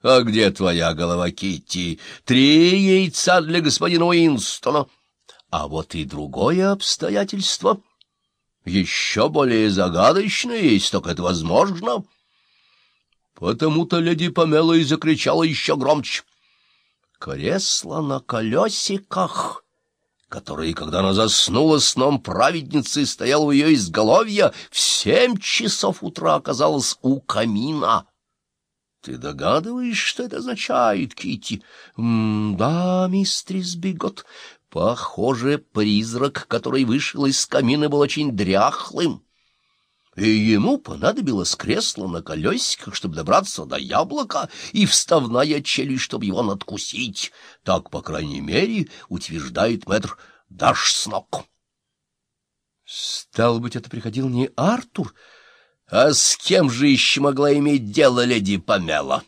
— А где твоя голова, Китти? Три яйца для господина Уинстона. А вот и другое обстоятельство. Еще более загадочное, если только это возможно. Потому-то леди Памела и закричала еще громче. Кресло на колесиках, которое, когда она заснула сном праведницы, стояло у ее изголовья, в семь часов утра оказалось у камина. Ты догадываешься, что это означает, Кити? Да, мистрис Бигот. Похоже, призрак, который вышел из камина, был очень дряхлым. И ему понадобилось кресло на колесиках, чтобы добраться до яблока, и вставная челюсть, чтобы его надкусить. Так, по крайней мере, утверждает мэтр Дашснок. Стало быть, это приходил не Артур, — а с кем же еще могла иметь дело леди Памела?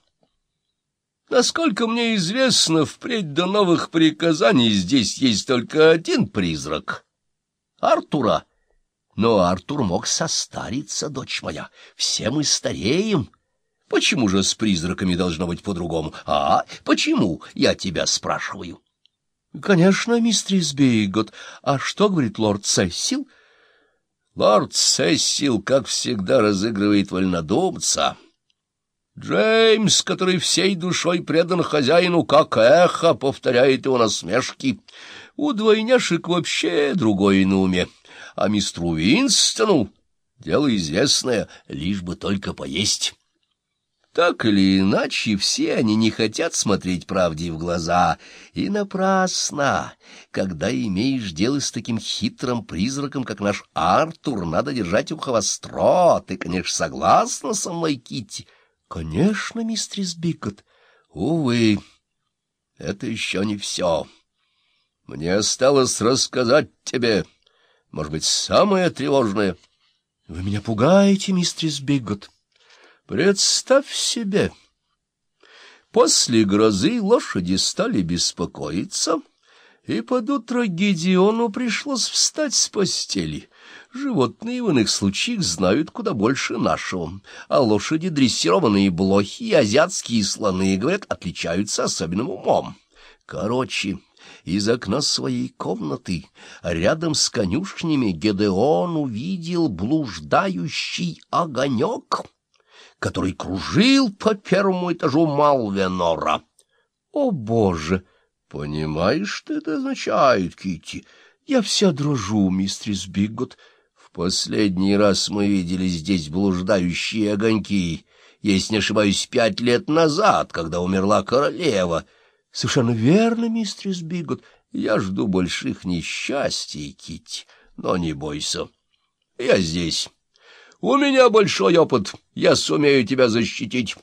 Насколько мне известно, впредь до новых приказаний здесь есть только один призрак — Артура. Но Артур мог состариться, дочь моя. Все мы стареем. Почему же с призраками должно быть по-другому? А почему, я тебя спрашиваю? — Конечно, мистерис Бейгот. А что говорит лорд Сессил? — Лорд Сессил, как всегда, разыгрывает вольнодумца. Джеймс, который всей душой предан хозяину, как эхо, повторяет его насмешки. У двойняшек вообще другое на уме, а мистеру Винстону дело известное, лишь бы только поесть. Так или иначе, все они не хотят смотреть правде в глаза, и напрасно. Когда имеешь дело с таким хитрым призраком, как наш Артур, надо держать ухо востро. Ты, конечно, согласна со мной, Китти? Конечно, мистерис Бикот. Увы, это еще не все. Мне осталось рассказать тебе, может быть, самое тревожное. Вы меня пугаете, мистерис Бигот. Представь себе! После грозы лошади стали беспокоиться, и под утро Гедеону пришлось встать с постели. Животные в иных случаях знают куда больше нашего, а лошади дрессированные блохи и азиатские слоны, говорят, отличаются особенным умом. Короче, из окна своей комнаты, рядом с конюшнями, Гедеон увидел блуждающий огонек — который кружил по первому этажу Малвенора. О, Боже! Понимаешь, что это означает, Кити? Я вся дрожу, мистерис Биггот. В последний раз мы видели здесь блуждающие огоньки, если не ошибаюсь, пять лет назад, когда умерла королева. Совершенно верно, мистерис Биггот. Я жду больших несчастий, Кити, но не бойся. Я здесь. У меня большой опыт, я сумею тебя защитить.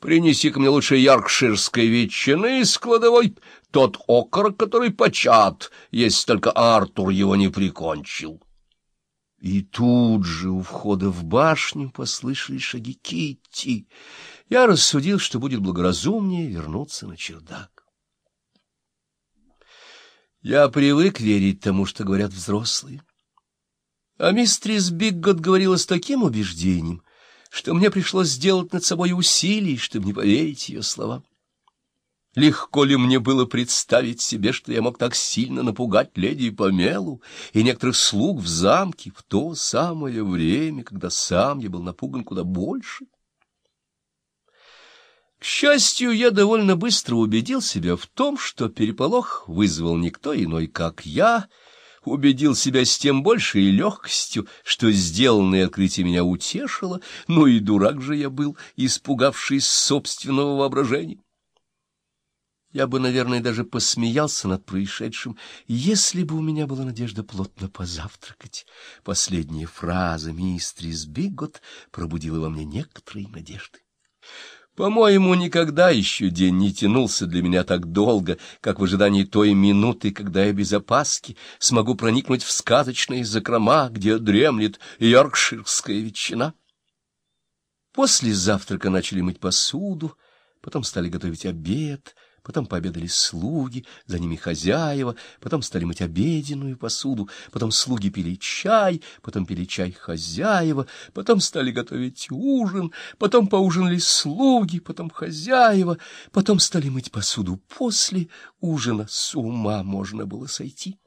Принеси-ка мне лучше яркширской ветчины из кладовой, тот окорок, который почат, если только Артур его не прикончил. И тут же у входа в башню послышались шаги Китти. Я рассудил, что будет благоразумнее вернуться на чердак. Я привык верить тому, что говорят взрослые. А мистрис Биггот говорила с таким убеждением, что мне пришлось сделать над собой усилий, чтобы не поверить ее словам. Легко ли мне было представить себе, что я мог так сильно напугать леди Помелу и некоторых слуг в замке в то самое время, когда сам я был напуган куда больше? К счастью, я довольно быстро убедил себя в том, что переполох вызвал никто иной, как я — убедил себя с тем большей легкостью, что сделанное открытие меня утешило, но и дурак же я был, испугавшись собственного воображения. Я бы, наверное, даже посмеялся над происшедшим, если бы у меня была надежда плотно позавтракать. Последняя фраза мистрис Биггот пробудила во мне некоторые надежды. По-моему, никогда еще день не тянулся для меня так долго, как в ожидании той минуты, когда я без опаски смогу проникнуть в сказочные закрома, где дремлет йоркширская ветчина. После завтрака начали мыть посуду, потом стали готовить обед — потом пообедали слуги, за ними хозяева, потом стали мыть обеденную посуду, потом слуги пили чай, потом пили чай хозяева, потом стали готовить ужин, потом поужинали слуги, потом хозяева, потом стали мыть посуду после ужина. С ума можно было сойти.